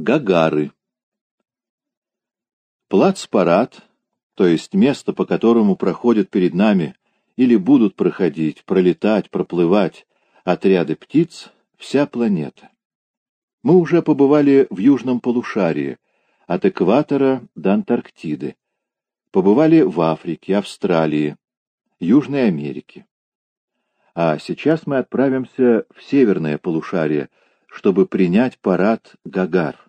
Гагары. Плац-парад, то есть место, по которому проходят перед нами или будут проходить, пролетать, проплывать отряды птиц, вся планета. Мы уже побывали в южном полушарии, от экватора до Антарктиды. Побывали в Африке, Австралии, Южной Америке. А сейчас мы отправимся в северное полушарие, чтобы принять парад Гагар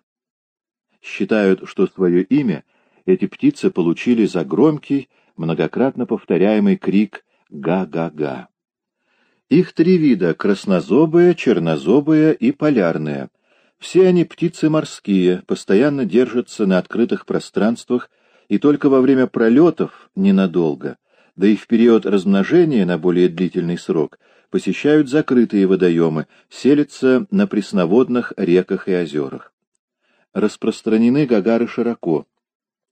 считают, что свое имя эти птицы получили за громкий, многократно повторяемый крик «га-га-га». Их три вида — краснозобая, чернозобая и полярная. Все они птицы морские, постоянно держатся на открытых пространствах и только во время пролетов ненадолго, да и в период размножения на более длительный срок, посещают закрытые водоемы, селятся на пресноводных реках и озерах распространены гагары широко.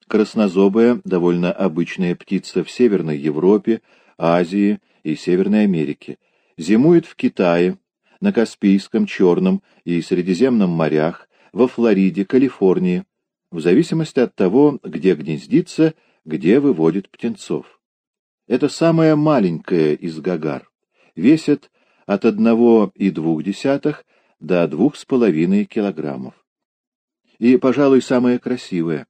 Краснозобая, довольно обычная птица в Северной Европе, Азии и Северной Америке. Зимует в Китае, на Каспийском, Черном и Средиземном морях, во Флориде, Калифорнии, в зависимости от того, где гнездится, где выводит птенцов. Это самая маленькая из гагар. Весит от 1,2 до 2,5 килограммов и, пожалуй, самое красивое.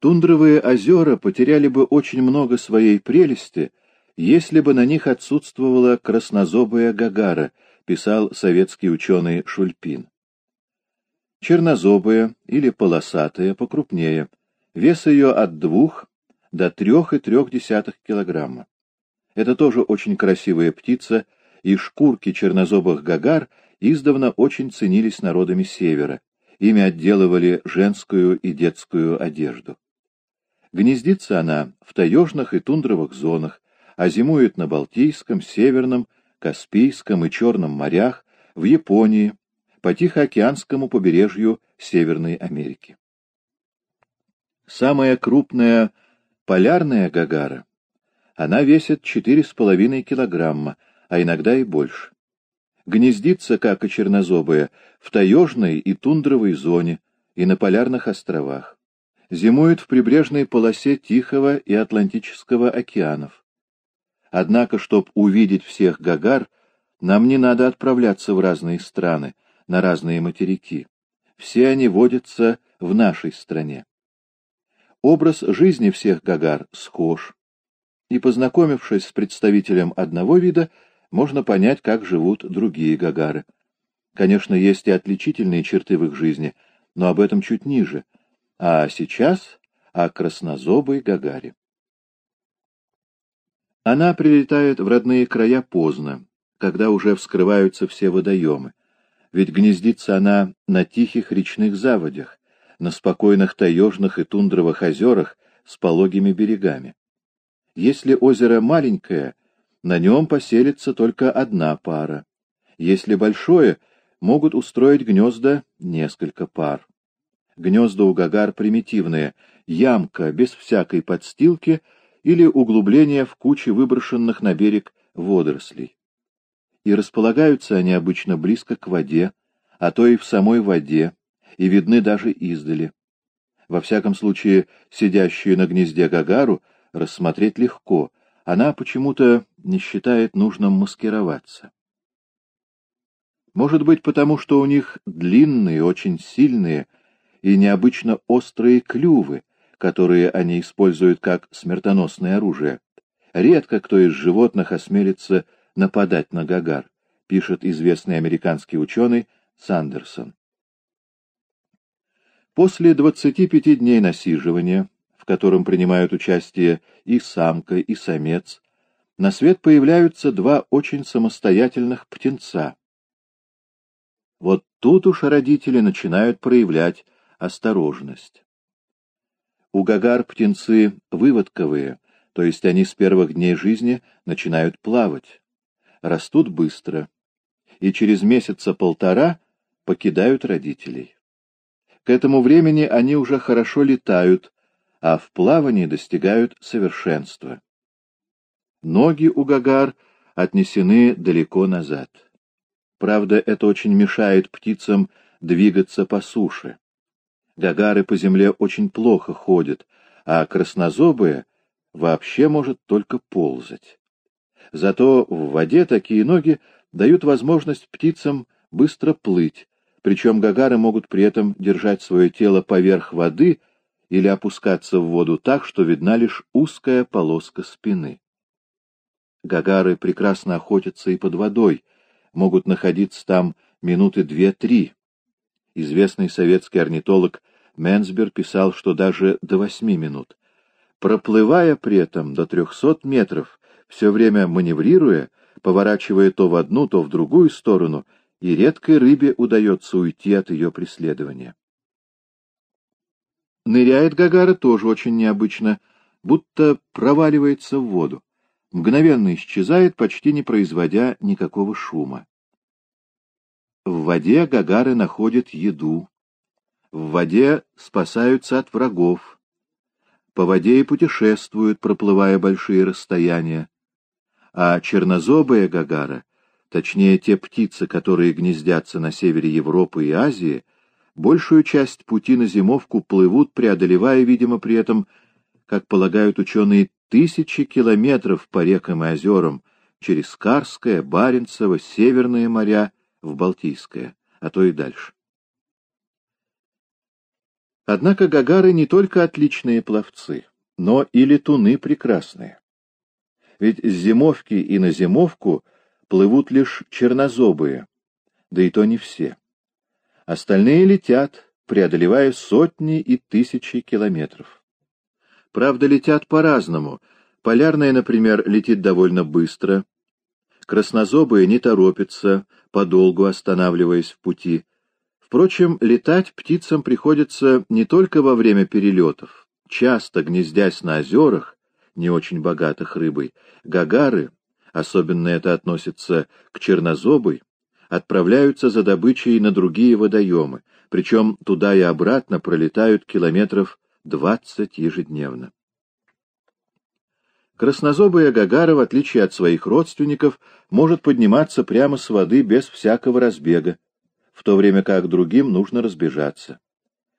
Тундровые озера потеряли бы очень много своей прелести, если бы на них отсутствовала краснозобая гагара, писал советский ученый Шульпин. Чернозобая или полосатая покрупнее, вес ее от двух до трех и трех десятых килограмма. Это тоже очень красивая птица, и шкурки чернозобых гагар издавна очень ценились народами севера. Ими отделывали женскую и детскую одежду. Гнездится она в таежных и тундровых зонах, а зимует на Балтийском, Северном, Каспийском и Черном морях, в Японии, по Тихоокеанскому побережью Северной Америки. Самая крупная полярная гагара, она весит 4,5 килограмма, а иногда и больше гнездится, как и чернозобая, в таежной и тундровой зоне и на полярных островах. Зимует в прибрежной полосе Тихого и Атлантического океанов. Однако, чтобы увидеть всех гагар, нам не надо отправляться в разные страны, на разные материки. Все они водятся в нашей стране. Образ жизни всех гагар схож, и, познакомившись с представителем одного вида, можно понять, как живут другие гагары. Конечно, есть и отличительные черты в их жизни, но об этом чуть ниже. А сейчас о краснозобой гагаре. Она прилетает в родные края поздно, когда уже вскрываются все водоемы. Ведь гнездится она на тихих речных заводях, на спокойных таежных и тундровых озерах с пологими берегами. Если озеро маленькое, на нем поселится только одна пара. Если большое, могут устроить гнезда несколько пар. Гнезда у гагар примитивные, ямка без всякой подстилки или углубление в куче выброшенных на берег водорослей. И располагаются они обычно близко к воде, а то и в самой воде, и видны даже издали. Во всяком случае, сидящую на гнезде гагару рассмотреть легко — она почему-то не считает нужным маскироваться. Может быть, потому что у них длинные, очень сильные и необычно острые клювы, которые они используют как смертоносное оружие. Редко кто из животных осмелится нападать на гагар, пишет известный американский ученый Сандерсон. После 25 дней насиживания в котором принимают участие и самка, и самец, на свет появляются два очень самостоятельных птенца. Вот тут уж родители начинают проявлять осторожность. У гагар птенцы выводковые, то есть они с первых дней жизни начинают плавать, растут быстро, и через месяца полтора покидают родителей. К этому времени они уже хорошо летают, а в плавании достигают совершенства. Ноги у гагар отнесены далеко назад. Правда, это очень мешает птицам двигаться по суше. Гагары по земле очень плохо ходят, а краснозобые вообще может только ползать. Зато в воде такие ноги дают возможность птицам быстро плыть, причем гагары могут при этом держать свое тело поверх воды или опускаться в воду так, что видна лишь узкая полоска спины. Гагары прекрасно охотятся и под водой, могут находиться там минуты две-три. Известный советский орнитолог Менсбер писал, что даже до восьми минут. Проплывая при этом до трехсот метров, все время маневрируя, поворачивая то в одну, то в другую сторону, и редкой рыбе удается уйти от ее преследования. Ныряет Гагара тоже очень необычно, будто проваливается в воду. Мгновенно исчезает, почти не производя никакого шума. В воде Гагары находят еду. В воде спасаются от врагов. По воде и путешествуют, проплывая большие расстояния а чернозобая гагара, точнее те птицы, которые гнездятся на севере Европы и Азии, большую часть пути на зимовку плывут, преодолевая, видимо, при этом, как полагают ученые, тысячи километров по рекам и озерам, через Карское, Баренцево, Северные моря, в Балтийское, а то и дальше. Однако гагары не только отличные пловцы, но и летуны прекрасные. Ведь с зимовки и на зимовку плывут лишь чернозобые, да и то не все. Остальные летят, преодолевая сотни и тысячи километров. Правда, летят по-разному. Полярная, например, летит довольно быстро. Краснозобые не торопятся, подолгу останавливаясь в пути. Впрочем, летать птицам приходится не только во время перелетов. Часто, гнездясь на озерах, не очень богатых рыбой, гагары, особенно это относится к чернозобой, отправляются за добычей на другие водоемы, причем туда и обратно пролетают километров двадцать ежедневно. Краснозобая гагара, в отличие от своих родственников, может подниматься прямо с воды без всякого разбега, в то время как другим нужно разбежаться.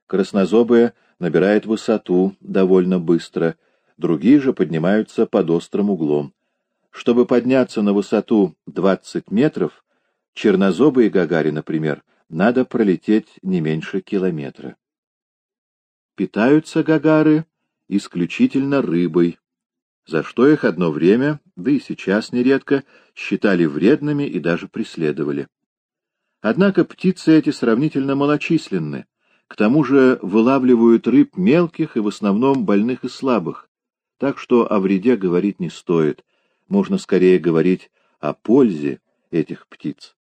Краснозобая набирает высоту довольно быстро — другие же поднимаются под острым углом. Чтобы подняться на высоту 20 метров, чернозобые гагари, например, надо пролететь не меньше километра. Питаются гагары исключительно рыбой, за что их одно время, да и сейчас нередко, считали вредными и даже преследовали. Однако птицы эти сравнительно малочисленны, к тому же вылавливают рыб мелких и в основном больных и слабых, так что о вреде говорить не стоит, можно скорее говорить о пользе этих птиц.